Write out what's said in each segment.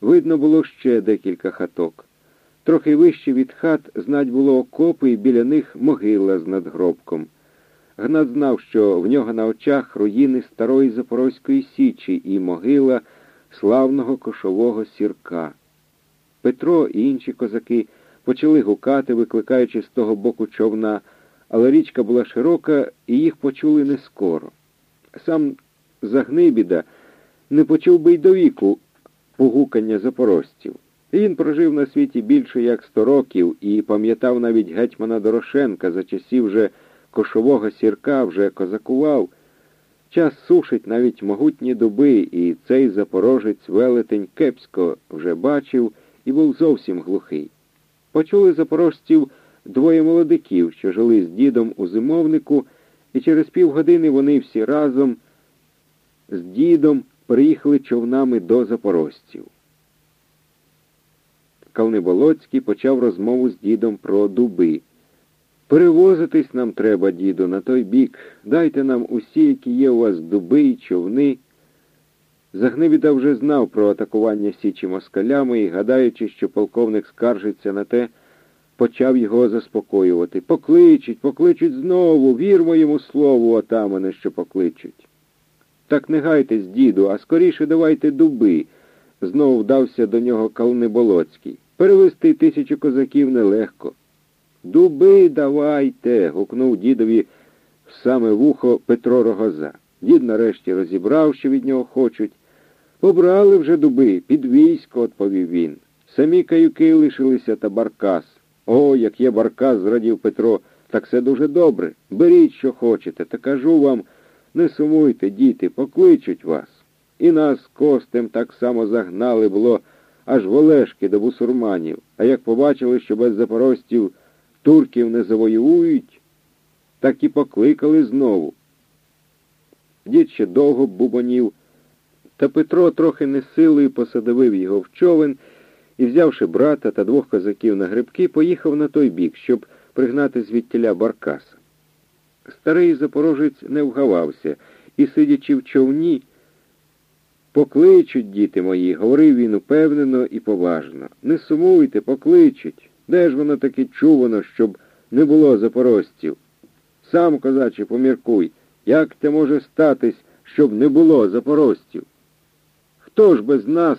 Видно було ще декілька хаток. Трохи вище від хат знать було окопи і біля них могила з надгробком. Гнат знав, що в нього на очах руїни старої Запорозької Січі і могила славного кошового сірка. Петро і інші козаки почали гукати, викликаючи з того боку човна, але річка була широка, і їх почули не скоро. Сам Загнибіда не почув би й до віку погукання запорожців. Він прожив на світі більше як сто років і пам'ятав навіть гетьмана Дорошенка за часів вже кошового сірка, вже козакував. Час сушить навіть могутні дуби, і цей запорожець велетень кепсько вже бачив і був зовсім глухий. Почули запорожців двоє молодиків, що жили з дідом у зимовнику, і через півгодини вони всі разом з дідом приїхали човнами до запорожців. Калниболоцький почав розмову з дідом про дуби. Перевозитись нам треба, діду, на той бік. Дайте нам усі, які є у вас дуби і човни. Загнивіда вже знав про атакування Січі москалями і, гадаючи, що полковник скаржиться на те, почав його заспокоювати. Покличуть, покличуть знову, вірмо йому слову, отамане, що покличуть. Так не гайтесь, діду, а скоріше давайте дуби, знову вдався до нього Калниболоцький. Перевести тисячу козаків нелегко. Дуби давайте. гукнув дідові в саме вухо Петро Рогоза. Дід нарешті розібрав, що від нього хочуть. Побрали вже дуби, під військо, відповів він. Самі каюки лишилися та баркас. О, як є баркас, зрадів Петро, так все дуже добре. Беріть, що хочете, та кажу вам, не сумуйте, діти, покличуть вас. І нас костем так само загнали було аж в Олешки до бусурманів, а як побачили, що без запорожців турків не завоюють, так і покликали знову. Дід ще довго бубонів, та Петро трохи не силою посадовив його в човен і, взявши брата та двох козаків на грибки, поїхав на той бік, щоб пригнати звідтіля Баркаса. Старий запорожець не вгавався і, сидячи в човні, покличуть, діти мої, говорив він упевнено і поважно. Не сумуйте, покличуть. Де ж воно таки чувано, щоб не було запорожців? Сам, козаче, поміркуй, як це може статись, щоб не було запорожців? Хто ж без нас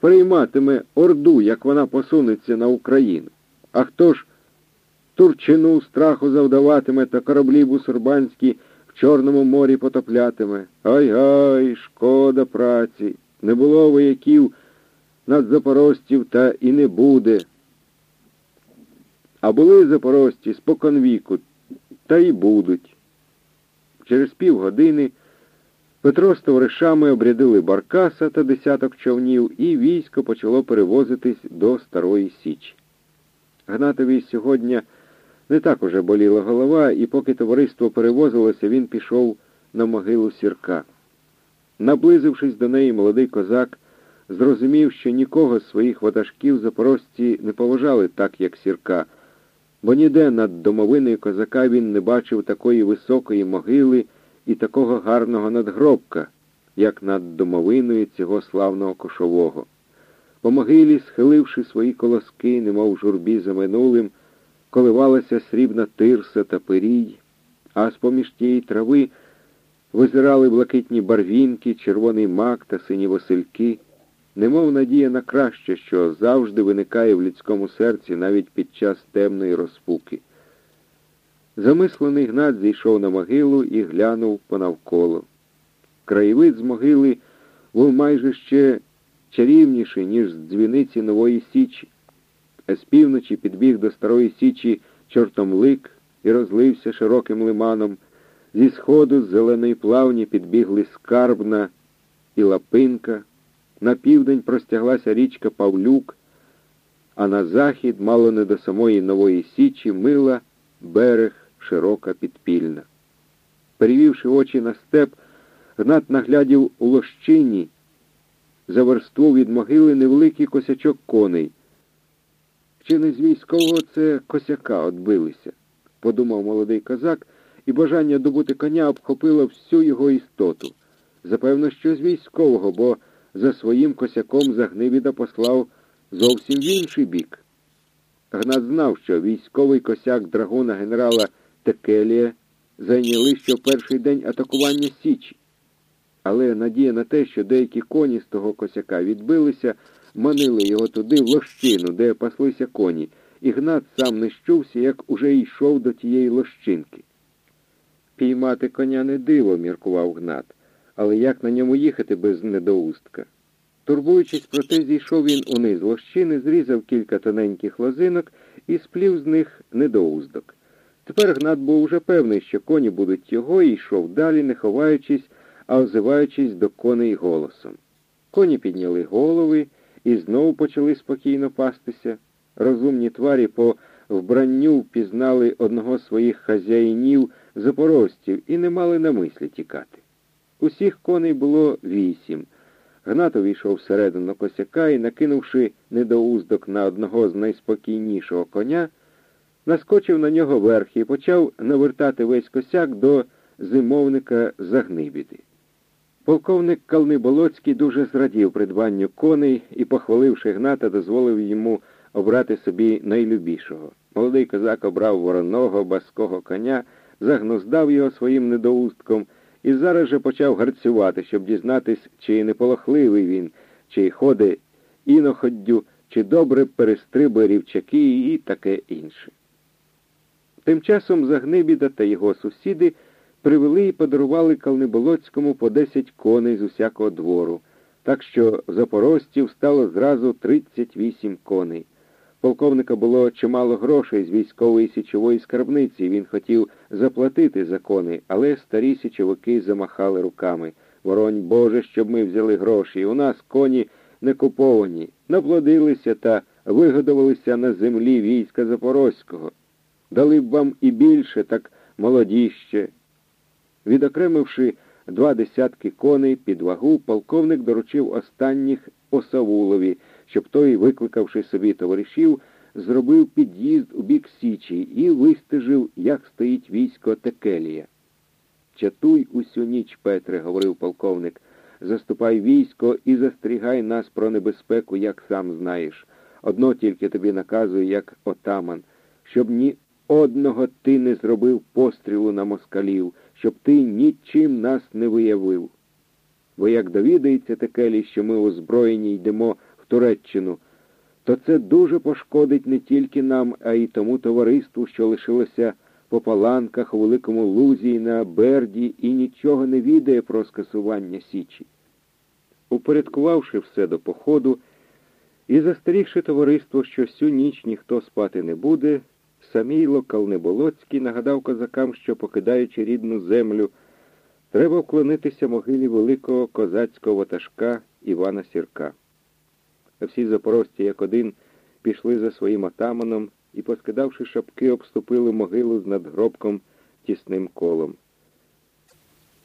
прийматиме Орду, як вона посунеться на Україну? А хто ж Турчину страху завдаватиме та кораблі бусурбанські в Чорному морі потоплятиме? Ай-гай, шкода праці. Не було вояків над запорожців та і не буде. А були запорожці споконвіку, та й будуть. Через півгодини Петро з товаришами обрядили Баркаса та десяток човнів, і військо почало перевозитись до Старої Січі. Гнатові сьогодні не так уже боліла голова, і поки товариство перевозилося, він пішов на могилу сірка. Наблизившись до неї, молодий козак зрозумів, що нікого з своїх ватажків запорожці не поважали так, як сірка, бо ніде над домовиною козака він не бачив такої високої могили і такого гарного надгробка, як над домовиною цього славного кошового. По могилі, схиливши свої колоски, немов журбі за минулим, коливалася срібна тирса та пирій, а з-поміж тієї трави визирали блакитні барвінки, червоний мак та сині васильки, немов надія на краще, що завжди виникає в людському серці навіть під час темної розпуки. Замислений Гнат зійшов на могилу і глянув понавколо. Краєвид з могили був майже ще чарівніший, ніж з дзвіниці Нової Січі. А з півночі підбіг до Старої Січі чортомлик і розлився широким лиманом. Зі сходу з зеленої плавні підбігли скарбна і лапинка. На південь простяглася річка Павлюк, а на захід, мало не до самої Нової Січі, мила берег широка підпільна. Перевівши очі на степ, Гнат наглядів у лощині за верству від могили невеликий косячок коней. Чи не з військового це косяка отбилися, подумав молодий козак, і бажання добути коня обхопило всю його істоту. Запевно, що з військового, бо за своїм косяком Загнивіда послав зовсім в інший бік. Гнат знав, що військовий косяк драгуна генерала Текелія зайняли ще в перший день атакування Січі. Але надія на те, що деякі коні з того косяка відбилися, манили його туди в лощину, де паслися коні, і Гнат сам не щувся, як уже йшов до тієї лощинки. Піймати коня не диво, міркував Гнат, але як на ньому їхати без недоустка? Турбуючись про те, зійшов він униз лощини, зрізав кілька тоненьких лозинок і сплів з них недоуздок. Тепер Гнат був уже певний, що коні будуть його, і йшов далі, не ховаючись, а озиваючись до коней голосом. Коні підняли голови і знову почали спокійно пастися. Розумні тварі по вбранню впізнали одного з своїх хазяїнів запорожців і не мали на мислі тікати. Усіх коней було вісім. Гнат увійшов всередину косяка і, накинувши недоуздок на одного з найспокійнішого коня, наскочив на нього верх і почав навертати весь косяк до зимовника Загнибіди. Полковник Калниболоцький дуже зрадів придбанню коней і, похваливши Гната, дозволив йому обрати собі найлюбішого. Молодий козак обрав вороного, баского коня, загнуздав його своїм недоустком і зараз же почав гарцювати, щоб дізнатись, чи не полохливий він, чи ходить іноходдю, чи добре перестрибує рівчаки і таке інше. Тим часом Загнибіда та його сусіди привели і подарували Калниболоцькому по десять коней з усякого двору, так що запорожців стало зразу 38 коней. Полковника було чимало грошей з військової січової скарбниці, він хотів заплатити за коней, але старі січовики замахали руками. Воронь Боже, щоб ми взяли гроші. У нас коні не куповані, наплодилися та вигодувалися на землі війська Запорозького. Дали б вам і більше, так молодіще. Відокремивши два десятки коней під вагу, полковник доручив останніх Осавулові, щоб той, викликавши собі товаришів, зробив під'їзд у бік Січі і вистежив, як стоїть військо Текелія. Чатуй усю ніч, Петре, говорив полковник, заступай військо і застерігай нас про небезпеку, як сам знаєш. Одно тільки тобі наказую, як отаман, щоб ні одного ти не зробив пострілу на москалів, щоб ти нічим нас не виявив. Бо як довідається Текелі, що ми озброєні йдемо в Туреччину, то це дуже пошкодить не тільки нам, а й тому товариству, що лишилося по паланках у Великому Лузі на Берді і нічого не відає про скасування Січі. Упорядкувавши все до походу і застерігши товариство, що всю ніч ніхто спати не буде, Самійло Калнеболоцький нагадав козакам, що, покидаючи рідну землю, треба вклонитися могилі великого козацького ватажка Івана Сірка. Всі запорожці, як один, пішли за своїм отаманом і, поскидавши шапки, обступили могилу з надгробком тісним колом.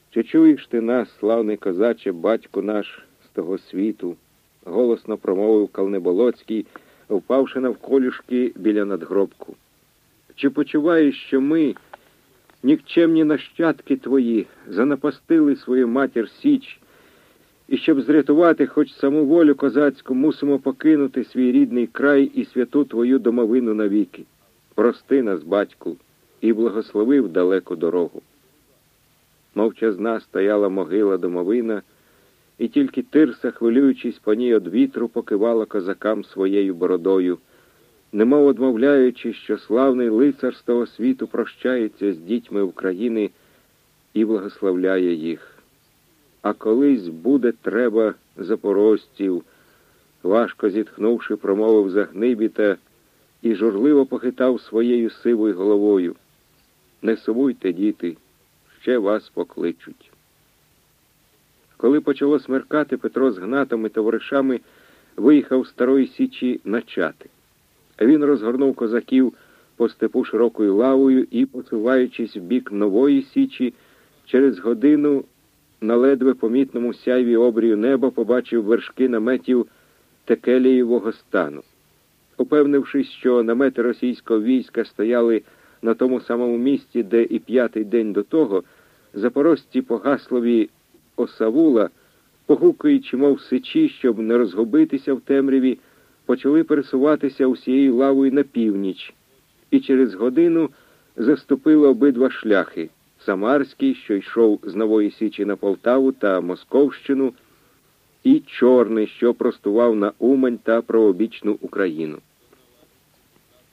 Чи чуєш ти нас, славний козаче, батько наш з того світу? голосно промовив Калнеболоцький, впавши навколішки біля надгробку. Чи почуваєш, що ми, нікчемні нащадки твої, занапастили свою матір Січ, і щоб зрятувати хоч саму волю козацьку, мусимо покинути свій рідний край і святу твою домовину навіки. Прости нас, батьку, і благословив далеку дорогу. Мовчазна стояла могила домовина, і тільки тирса, хвилюючись по ній од вітру, покивала козакам своєю бородою немов одмовляючи, що славний лицар з того світу прощається з дітьми України і благословляє їх. А колись буде треба запорожців, важко зітхнувши, промовив Загнибіта і журливо похитав своєю сивою головою. Не сумуйте, діти, ще вас покличуть. Коли почало смеркати, Петро з гнатом і товаришами виїхав Старої Січі начати. Він розгорнув козаків по степу широкою лавою і, посуваючись в бік нової січі, через годину на ледве помітному сяйві обрію неба побачив вершки наметів Текелієвого стану. Упевнившись, що намети російського війська стояли на тому самому місці, де і п'ятий день до того, запорожці по гаслові Осавула погукуючи, мов сичі, щоб не розгубитися в темряві, почали пересуватися усією лавою на північ, і через годину заступили обидва шляхи Самарський, що йшов з Нової Січі на Полтаву та Московщину, і Чорний, що простував на Умань та правобічну Україну.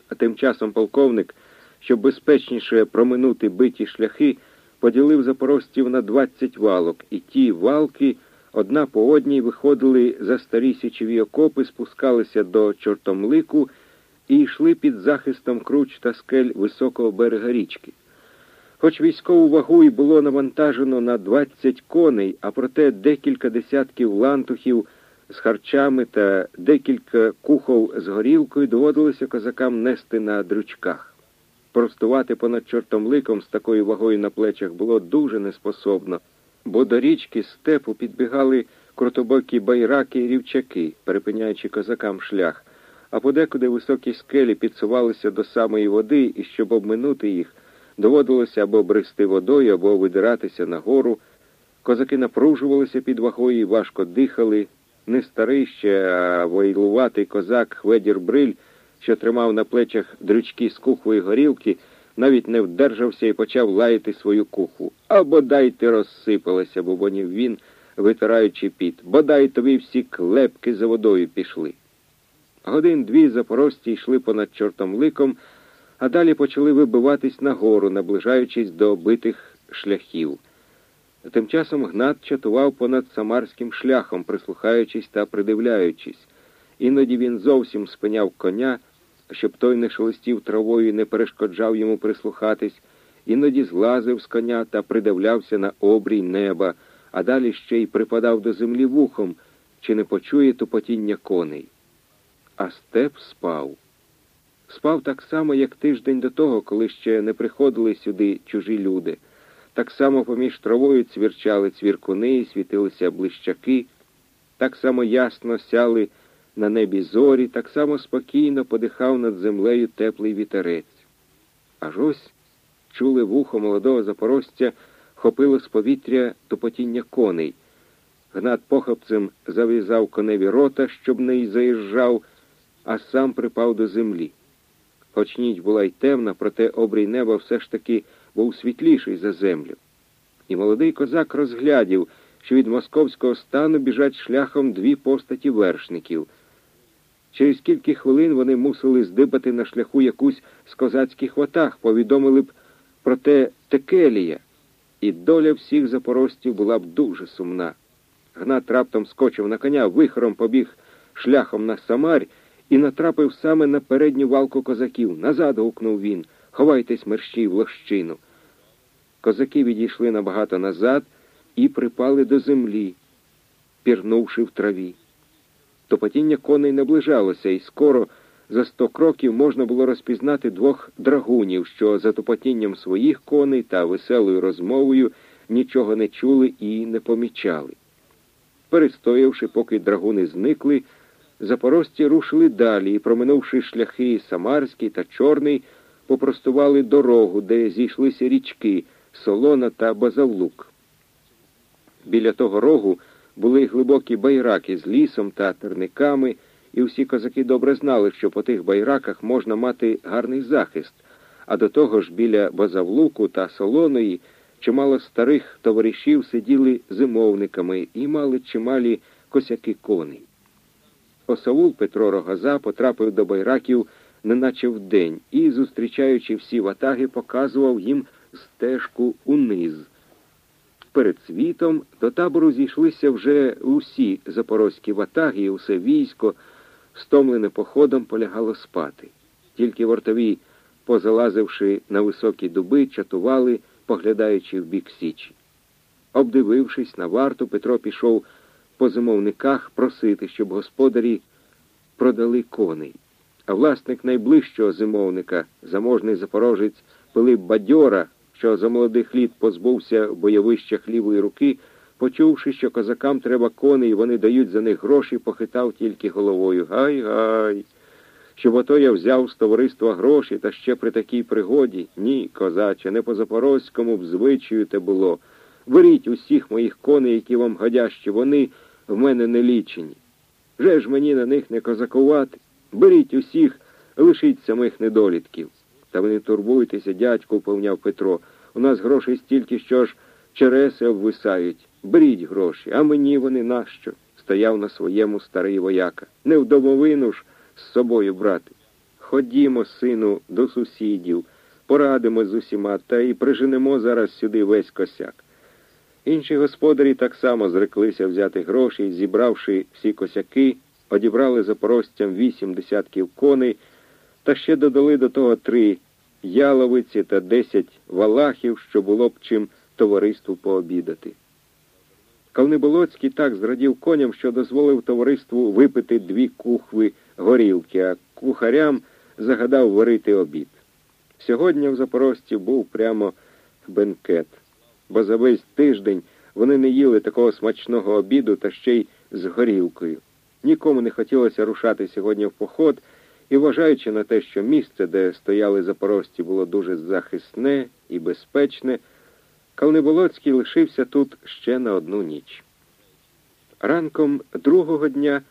А тим часом полковник, щоб безпечніше проминути биті шляхи, поділив запорожців на 20 валок, і ті валки одна по одній виходили за старі січові окопи, спускалися до чортомлику і йшли під захистом круч та скель високого берега річки. Хоч військову вагу й було навантажено на 20 коней, а проте декілька десятків лантухів з харчами та декілька кухов з горілкою доводилося козакам нести на дрючках. Простувати понад чортом ликом з такою вагою на плечах було дуже неспособно, бо до річки степу підбігали крутобокі байраки і рівчаки, перепиняючи козакам шлях, а подекуди високі скелі підсувалися до самої води, і щоб обминути їх, доводилося або брести водою, або видиратися нагору. Козаки напружувалися під вагою і важко дихали. Не старий ще, а войлуватий козак Хведір Бриль, що тримав на плечах дрючки з кухової горілки, навіть не вдержався і почав лаяти свою куху. А бодай ти розсипалася, бубонів він, витираючи піт. Бодай тобі всі клепки за водою пішли. Годин дві запорожці йшли понад чортом ликом, а далі почали вибиватись нагору, наближаючись до битих шляхів. Тим часом Гнат чатував понад самарським шляхом, прислухаючись та придивляючись. Іноді він зовсім спиняв коня, щоб той не шелестів травою і не перешкоджав йому прислухатись, іноді злазив з коня та придивлявся на обрій неба, а далі ще й припадав до землі вухом, чи не почує тупотіння коней. А степ спав. Спав так само, як тиждень до того, коли ще не приходили сюди чужі люди. Так само поміж травою цвірчали цвіркуни, і світилися блищаки, так само ясно сяли на небі зорі, так само спокійно подихав над землею теплий вітерець. Аж ось чули вухо молодого запорожця, хопило з повітря тупотіння коней. Гнат похопцем зав'язав коневі рота, щоб не й заїжджав, а сам припав до землі. Хоч ніч була й темна, проте обрій неба все ж таки був світліший за землю. І молодий козак розглядів, що від московського стану біжать шляхом дві постаті вершників. Через кілька хвилин вони мусили здибати на шляху якусь з козацьких ватах, повідомили б про те Текелія, і доля всіх запорожців була б дуже сумна. Гнат раптом скочив на коня, вихором побіг шляхом на Самарь і натрапив саме на передню валку козаків. Назад гукнув він. Ховайтесь мерщій в лощину. Козаки відійшли набагато назад і припали до землі, пірнувши в траві. Топотіння коней наближалося, і скоро за сто кроків можна було розпізнати двох драгунів, що за топотінням своїх коней та веселою розмовою нічого не чули і не помічали. Перестоявши, поки драгуни зникли, запорожці рушили далі і, проминувши шляхи Самарський та Чорний, попростували дорогу, де зійшлися річки Солона та Базалук. Біля того рогу були глибокі байраки з лісом та терниками, і всі козаки добре знали, що по тих байраках можна мати гарний захист, а до того ж біля Базавлуку та Солоної чимало старих товаришів сиділи зимовниками і мали чималі косяки коней. Осавул Петро Рогоза потрапив до байраків неначе вдень, і, зустрічаючи всі ватаги, показував їм стежку униз. Перед світом до табору зійшлися вже усі запорозькі ватаги, і усе військо, стомлене походом, полягало спати. Тільки вартові, позалазивши на високі дуби, чатували, поглядаючи в бік Січі. Обдивившись на варту, Петро пішов по зимовниках просити, щоб господарі продали коней. А власник найближчого зимовника, заможний запорожець Пилип Бадьора, що за молодих літ позбувся бойовищах лівої руки, почувши, що козакам треба коней, вони дають за них гроші, похитав тільки головою. Гай, гай. Щоб ото я взяв з товариства гроші, та ще при такій пригоді. Ні, козаче, не по запорозькому б звичаю те було. Беріть усіх моїх коней, які вам годящі, вони в мене не лічені. Вже ж мені на них не козакувати. Беріть усіх, лишіть самих недолітків. Та ви не турбуйтеся, дядьку, повняв Петро. У нас грошей стільки, що ж череси обвисають. Беріть гроші, а мені вони нащо? Стояв на своєму старий вояка. Не в домовину ж з собою брати. Ходімо, сину, до сусідів, порадимо з усіма та і приженемо зараз сюди весь косяк. Інші господарі так само зреклися взяти гроші, зібравши всі косяки, одібрали запорожцям вісім десятків коней та ще додали до того три яловиці та десять валахів, що було б чим товариству пообідати. Калниболоцький так зрадів коням, що дозволив товариству випити дві кухви горілки, а кухарям загадав варити обід. Сьогодні в Запорожці був прямо бенкет, бо за весь тиждень вони не їли такого смачного обіду та ще й з горілкою. Нікому не хотілося рушати сьогодні в поход, і, вважаючи на те, що місце, де стояли запорожці, було дуже захисне і безпечне, Калниболоцький лишився тут ще на одну ніч. Ранком другого дня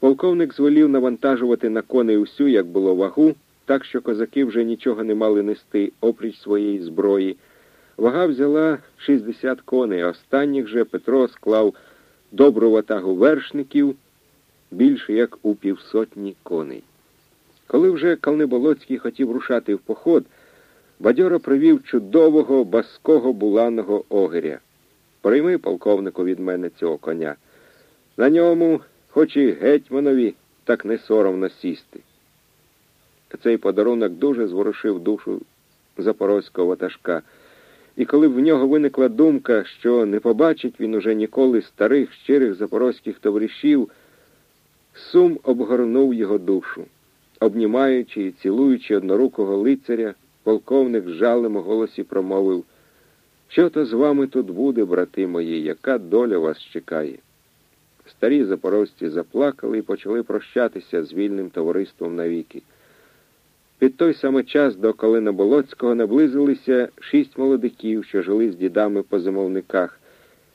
полковник звелів навантажувати на коней усю, як було вагу, так що козаки вже нічого не мали нести опріч своєї зброї. Вага взяла 60 коней, а останніх же Петро склав добру ватагу вершників більше як у півсотні коней. Коли вже Калниболоцький хотів рушати в поход, бадьоро привів чудового баского буланого огиря. Прийми, полковнику, від мене цього коня. На ньому, хоч і гетьманові, так не соромно сісти. Цей подарунок дуже зворушив душу запорозького ватажка. І коли в нього виникла думка, що не побачить він уже ніколи старих щирих запорозьких товаришів, сум обгорнув його душу. Обнімаючи і цілуючи однорукого лицаря, полковник з жалем у голосі промовив, що то з вами тут буде, брати мої, яка доля вас чекає. Старі запорожці заплакали і почали прощатися з вільним товариством навіки. Під той самий час до Калиноболоцького наблизилися шість молодиків, що жили з дідами по зимовниках.